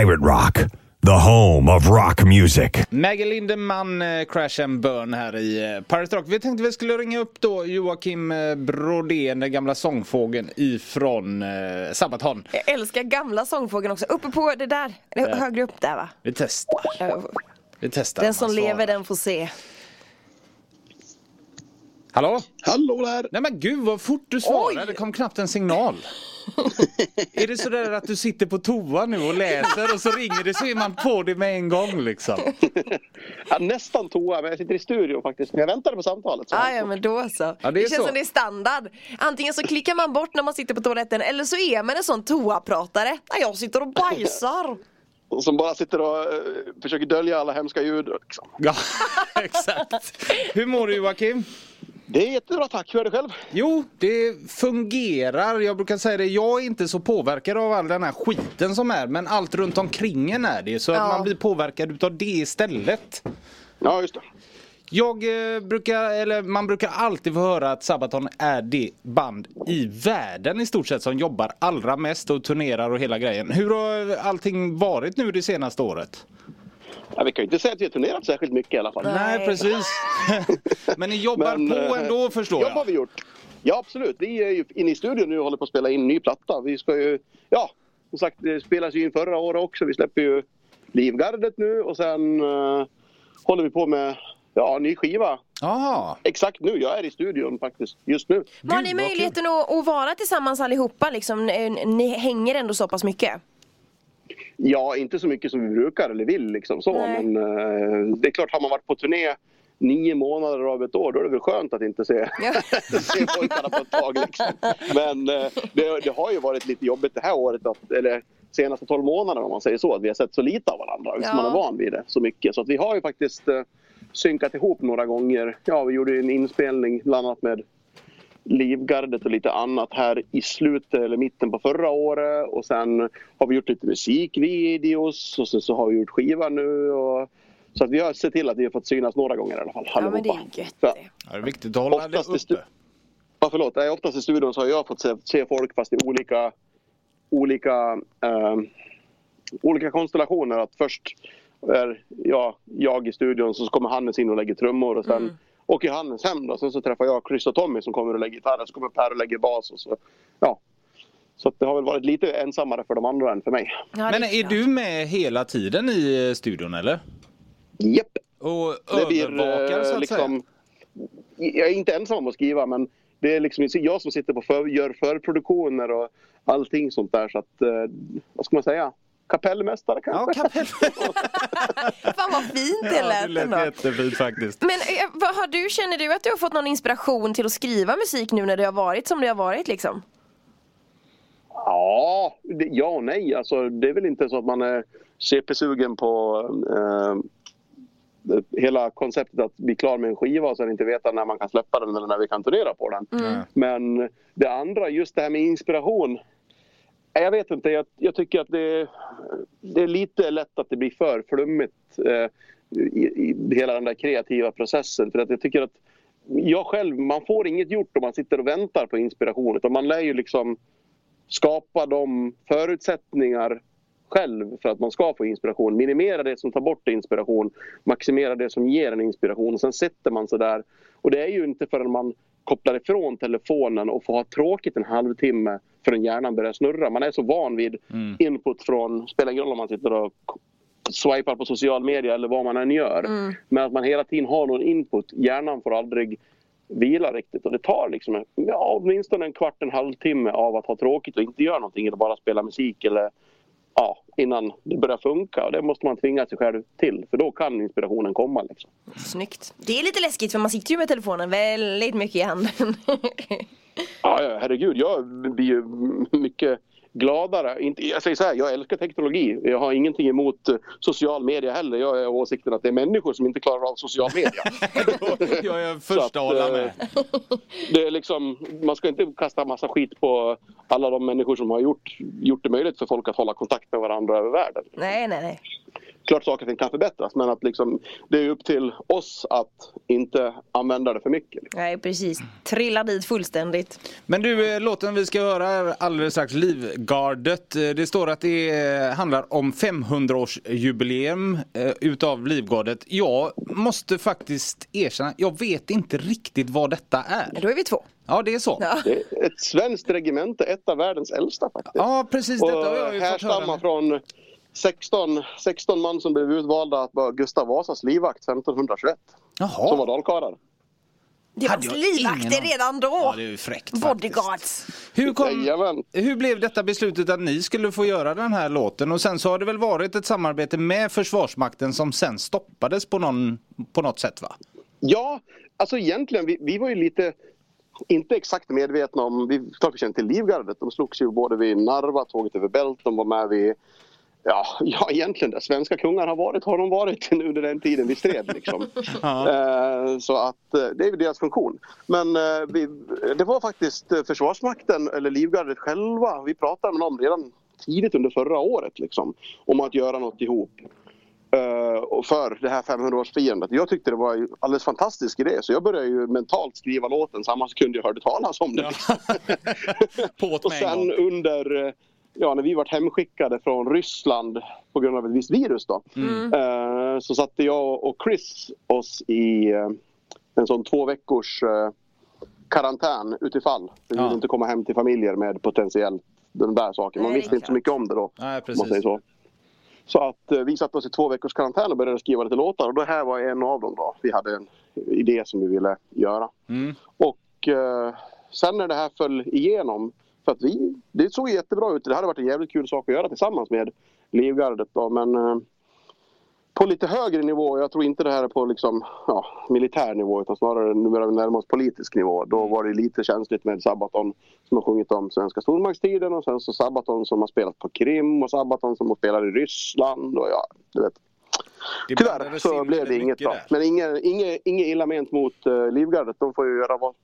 Pirate Rock, the home of rock music. Maggie Lindemann, eh, Crash and Burn här i eh, Pirate Rock. Vi tänkte vi skulle ringa upp då Joakim eh, Brodén, den gamla sångfågeln ifrån eh, Sabaton. Jag älskar gamla sångfågeln också. Uppe på det där, högre upp där va? Vi testar. Vi testar. Den om som svarar. lever den får se. Hallå? Hallå där! Nej men gud vad fort du svarade. Oj! Det kom knappt en signal. är det sådär att du sitter på toa nu och läser och så ringer det så är man på det med en gång liksom? Ja, nästan toa, men jag sitter i studion faktiskt. Men jag väntade på samtalet. Så. Ah, ja men då så. Ja, det är känns så. som det är standard. Antingen så klickar man bort när man sitter på toaletten eller så är man en sån toapratare. Ah, jag sitter och bajsar. Och Som bara sitter och eh, försöker dölja alla hemska ljud. Liksom. Ja, exakt. Hur mår du Joakim? Det är jättebra tack, hur är det själv? Jo, det fungerar. Jag brukar säga det, jag är inte så påverkad av all den här skiten som är, men allt runt omkring en är det. Så att Ja. man blir påverkad utav det istället. Ja, just det. Jag eh, brukar, eller man brukar alltid få höra att Sabaton är det band i världen i stort sett som jobbar allra mest och turnerar och hela grejen. Hur har allting varit nu det senaste året? Ja, vi kan ju inte säga att vi har turnerat särskilt mycket i alla fall. Nej. Precis. Men ni jobbar Men, på eh, ändå förstår Jobb har jag. vi gjort. Ja, absolut. Vi är ju inne i studion nu och håller på att spela in en ny platta. Vi ska ju, ja, som sagt, det spelas ju in förra året också. Vi släpper ju Livgardet nu och sen eh, håller vi på med ja, ny skiva. Jaha. Exakt nu. Jag är i studion faktiskt, just nu. Har ni möjligheten att, att vara tillsammans allihopa liksom? Ni hänger ändå så pass mycket? Ja, inte så mycket som vi brukar eller vill liksom så. Nej. Men eh, det är klart, har man varit på turné nio månader av ett år, då är det väl skönt att inte se, Ja. se pojkarna på ett tag. Liksom. Men eh, det, det har ju varit lite jobbigt det här året, att, eller senaste 12 månaderna om man säger så, att vi har sett så lite av varandra. Ja. Man är van vid det så mycket. Så att vi har ju faktiskt eh, synkat ihop några gånger. Ja, vi gjorde en inspelning bland annat med Livgardet och lite annat här i slutet eller mitten på förra året. Och sen har vi gjort lite musikvideos och sen så har vi gjort skiva nu. Och, så att vi har sett till att vi har fått synas några gånger i alla fall. Ja men det är gött det. Ja, det är viktigt att hålla det Oftast i stu- uppe. ja, förlåt. Nej, Oftast i studion så har jag fått se, se folk fast i olika, olika, eh, olika konstellationer. Att först är jag, jag i studion så kommer Hannes in och lägger trummor och sen Mm. Åker Hannes hem då. Sen så träffar jag Chris och Tommy som kommer och lägger gitarr. Så kommer Per och lägger bas och så. Ja. Så det har väl varit lite ensammare för de andra än för mig. Ja, Men är klart. du med hela tiden i eh, studion eller? Japp. Och Det blir övervakar så eh, att liksom... Jag är inte ensam om att skriva men det är liksom jag som sitter på för, gör förproduktioner och allting sånt där. Så att, eh, vad ska man säga? Kapellmästare kanske? Ja, kapell. Fan vad fint det ja, det lät lät ändå. jättefint faktiskt. Men eh, vad har du, känner du att du har fått någon inspiration till att skriva musik nu när det har varit som det har varit liksom? Ja, det, ja och nej. Alltså, det är väl inte så att man är CP-sugen på eh, hela konceptet att bli klar med en skiva och sen inte veta när man kan släppa den eller när vi kan turnera på den. Mm. Men det andra, just det här med inspiration. Jag vet inte, jag, jag tycker att det, det är lite lätt att det blir för flummigt eh, i, i hela den där kreativa processen. För att jag tycker att jag själv, man får inget gjort om man sitter och väntar på inspiration. Utan man lär ju liksom skapa de förutsättningar själv för att man ska få inspiration. Minimera det som tar bort inspiration. Maximera det som ger en inspiration. Och sen sätter man sig där. Och det är ju inte förrän man kopplar ifrån telefonen och får ha tråkigt en halvtimme förrän hjärnan börjar snurra. Man är så van vid Mm. input från, spelar ingen roll om man sitter och swipar på social media eller vad man än gör. Men att man hela tiden har någon input. Hjärnan får aldrig vila riktigt och det tar liksom en- ja, åtminstone en kvart, en halvtimme av att ha tråkigt och inte göra någonting eller bara spela musik eller ja, innan det börjar funka. Och det måste man tvinga sig själv till för då kan inspirationen komma. Liksom. Snyggt. Det är lite läskigt för man sitter ju med telefonen väldigt mycket i handen. Ja, ja, herregud, jag blir ju mycket gladare. Inte, jag säger så här, jag älskar teknologi. Jag har ingenting emot eh, social media heller. Jag är av åsikten att det är människor som inte klarar av social media. Jag är första att, hålla eh, med. Det är liksom, man ska inte kasta massa skit på alla de människor som har gjort, gjort det möjligt för folk att hålla kontakt med varandra över världen. nej, nej, nej. Klart saker och ting kan förbättras men att liksom, det är upp till oss att inte använda det för mycket. Liksom. Nej precis, trilla dit fullständigt. Men du, eh, låten vi ska höra är alldeles strax Livgardet. Eh, Det står att det eh, handlar om 500-årsjubileum eh, utav Livgardet. Jag måste faktiskt erkänna, jag vet inte riktigt vad detta är. Då är vi två. Ja, det är så. Ja. Det är ett svenskt regemente, ett av världens äldsta faktiskt. Ja, precis. Detta har jag och ju fått höra. från 16, 16 man som blev utvalda att vara Gustav Vasas livvakt 1521. Som var Jaha. dalkarlar. Det Hade var livvakter redan då. Ja, det är ju fräckt. Bodyguards. Hur, kom, hur blev detta beslutet att ni skulle få göra den här låten? Och sen så har det väl varit ett samarbete med Försvarsmakten som sen stoppades på, någon, på något sätt va? Ja, alltså egentligen, vi, vi var ju lite inte exakt medvetna om, vi klart vi kände till Livgardet. De slogs ju både vid Narva, tåget över Bält, de var med vid Ja, ja, egentligen där svenska kungar har varit har de varit under den tiden vi stred. Liksom. Eh, så att eh, det är deras funktion. Men eh, vi, det var faktiskt Försvarsmakten eller Livgardet själva. Vi pratade med dem redan tidigt under förra året liksom, om att göra något ihop. Och för det här 500-årsfirandet. Jag tyckte det var en alldeles fantastisk idé så jag började ju mentalt skriva låten samma sekund jag hörde talas om det. På't Och med en sen under, ja när vi vart hemskickade från Ryssland på grund av ett visst virus då. Mm. eh, Så satte jag och Chris oss i eh, en sån två veckors eh, karantän utifall. Vi Ja. ville inte komma hem till familjer med potentiellt den där saken. Man Nej, visste inte så mycket om det då. Nej, precis. så. Så att eh, vi satte oss i två veckors karantän och började skriva lite låtar och det här var en av dem då. Vi hade en idé som vi ville göra. Mm. Och eh, sen när det här föll igenom, för att vi, det såg jättebra ut. Det hade varit en jävligt kul sak att göra tillsammans med Livgardet då, men eh, på lite högre nivå. Jag tror inte det här är på liksom, ja, militär nivå utan snarare nu börjar vi närma oss politisk nivå. Då var det lite känsligt med Sabaton som har sjungit om svenska stormaktstiden och sen så Sabaton som har spelat på Krim och Sabaton som har spelat i Ryssland och ja, du vet. Det Tyvärr så blev det inget bra. Men inget, inget, inget illa ment mot uh, Livgardet. De får ju göra vad,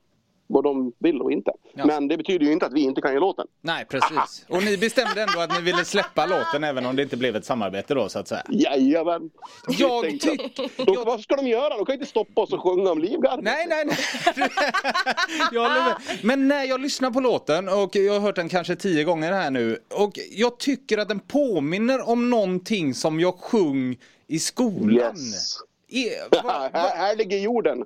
vad de vill och inte. Ja. Men det betyder ju inte att vi inte kan göra låten. Nej, precis. Och ni bestämde ändå att ni ville släppa låten även om det inte blev ett samarbete då så att säga. Jajamän! Jag tycker... Vad ska de göra? De kan inte stoppa oss och sjunga om Livgardet. Nej, nej, nej. jag håller med. Men när jag lyssnar på låten och jag har hört den kanske tio gånger här nu och jag tycker att den påminner om någonting som jag sjung i skolan. Yes. Är, va, här, va, här ligger jorden.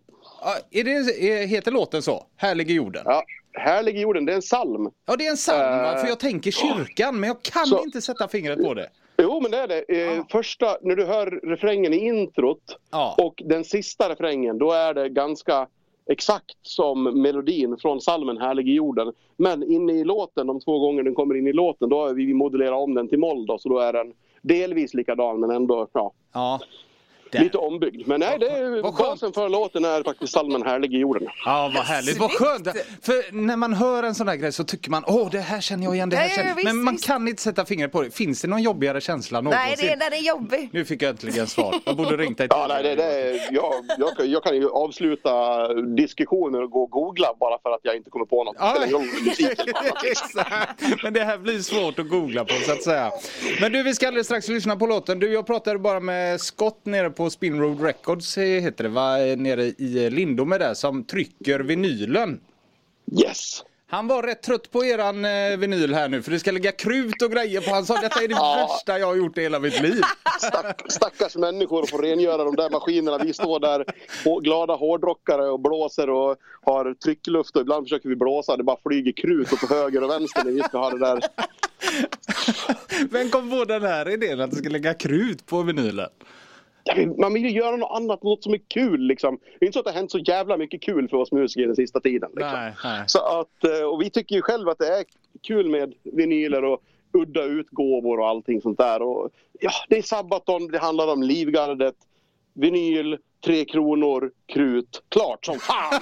Är det, heter låten så? Här ligger jorden? Ja, här ligger jorden. Det är en psalm. Ja, det är en psalm, va? Eh, för jag tänker kyrkan, men jag kan så- inte sätta fingret på det. Jo, men det är det. Eh, Första, när du hör refrängen i introt Ja. och den sista refrängen, då är det ganska exakt som melodin från salmen Härlig i jorden. Men inne i låten, de två gånger den kommer in i låten, då har vi modellerat om den till moll då, så då är den delvis likadan men ändå ja, Ja. Lite ombyggd. Men nej, det är, Vad skönt. basen för låten är faktiskt salmen Härlig i jorden. Ja, vad härligt. Vad skönt. För när man hör en sån här grej så tycker man, åh, det här känner jag igen, det här ja, känner jag. Men man visst. kan inte sätta fingret på det. Finns det någon jobbigare känsla någonsin? Nej, det är, den är jobbig. Nu fick jag äntligen svar. Jag borde ringt dig Ja, nej, det, det, jag, jag, kan- jag kan ju avsluta diskussioner och gå och googla bara för att jag inte kommer på något. Ja. Exakt, men det här blir svårt att googla på så att säga. Men du, vi ska alldeles strax lyssna på låten. Du, jag pratade bara med Scott nere på Spin Road Records, eh, heter det va, nere i Lindome där, som trycker vinylen. Yes! Han var rätt trött på eran eh, vinyl här nu för det ska ligga krut och grejer på. Han sa detta är det Ja. värsta jag har gjort i hela mitt liv. Stack, stackars människor att få rengöra de där maskinerna. Vi står där glada hårdrockare och blåser och har tryckluft och ibland försöker vi blåsa. Det bara flyger krut åt höger och vänster när vi ska ha det där. Vem kom på den här idén att det ska lägga krut på vinylen? Man vill ju göra något annat, något som är kul liksom. Det är inte så att det har hänt så jävla mycket kul för oss musiker den sista tiden. Liksom. Nej, nej. Så att, eh, och vi tycker ju själva att det är kul med vinyler och udda utgåvor och allting sånt där. Och, ja, det är Sabaton, det handlar om Livgardet, vinyl, Tre Kronor, krut. Klart som fan!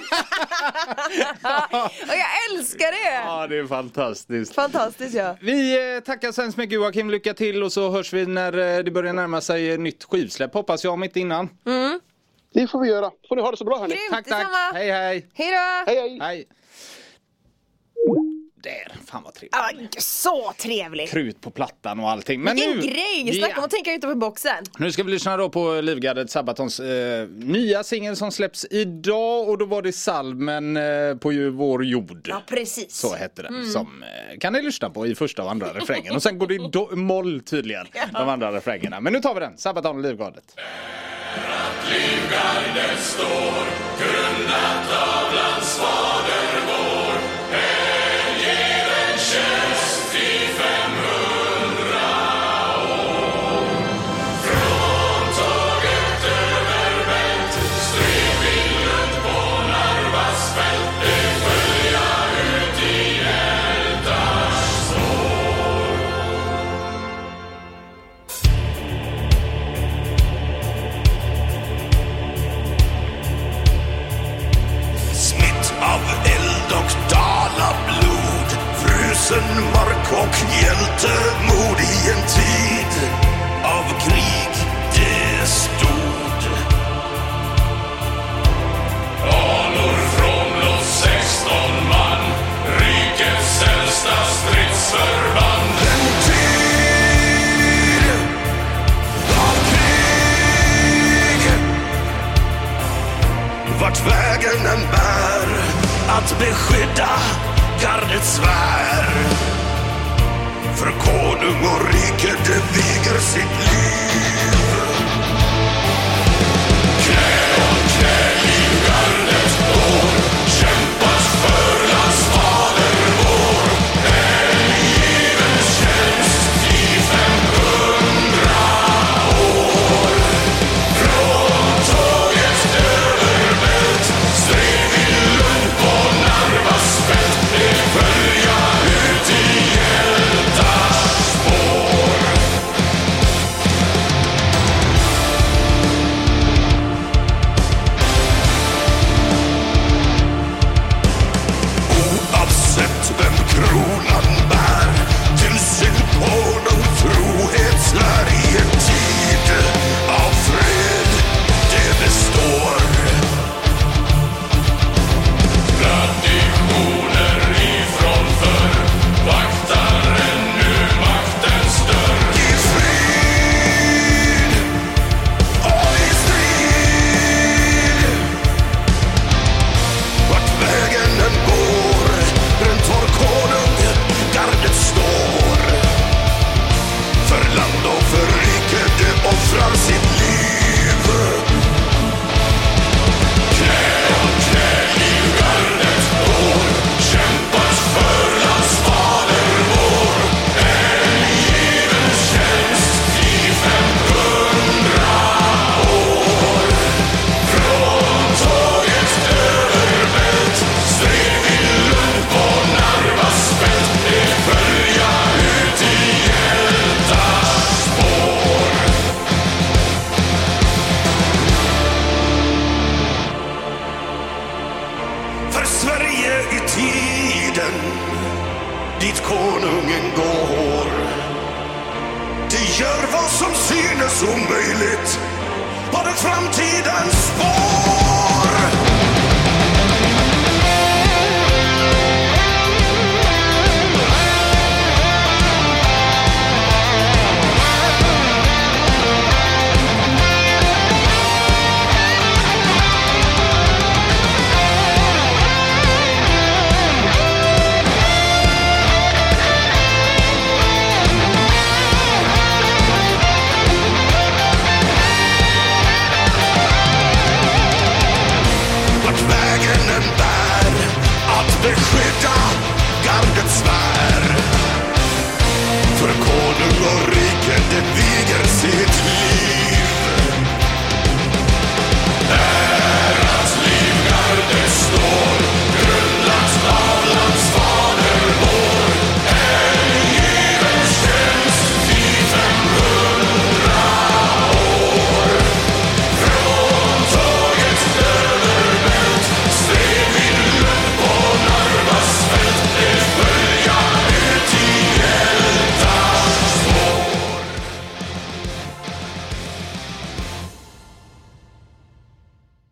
Och jag älskar det! Ja, det är fantastiskt. Fantastiskt ja. Vi eh, tackar så hemskt mycket Joakim, lycka till och så hörs vi när eh, det börjar närma sig eh, nytt skivsläpp hoppas jag om inte innan. Det får vi göra. Får ni ha det så bra hörni. Grymt. Tack, tack. Detsamma. Hej, hej. Hej då! Hej hej! Hej. Där. Fan vad trevligt. Ja, så trevligt! Krut på plattan och allting. Men Vilken nu, grej! Snacka Ja. om att tänka utanför boxen. Nu ska vi lyssna då på Livgardet Sabatons eh, nya singel som släpps idag och då var det Salmen eh, på ju vår jord. Ja, precis. Så hette den. Som eh, kan ni lyssna på i första och andra refrängen. Och sen går det i do- moll tydligen, de andra refrängerna. Men nu tar vi den, Sabaton Livgardet. Smitt konung och riket, det viger sitt gör vad som synes omöjligt. På den framtidens spår.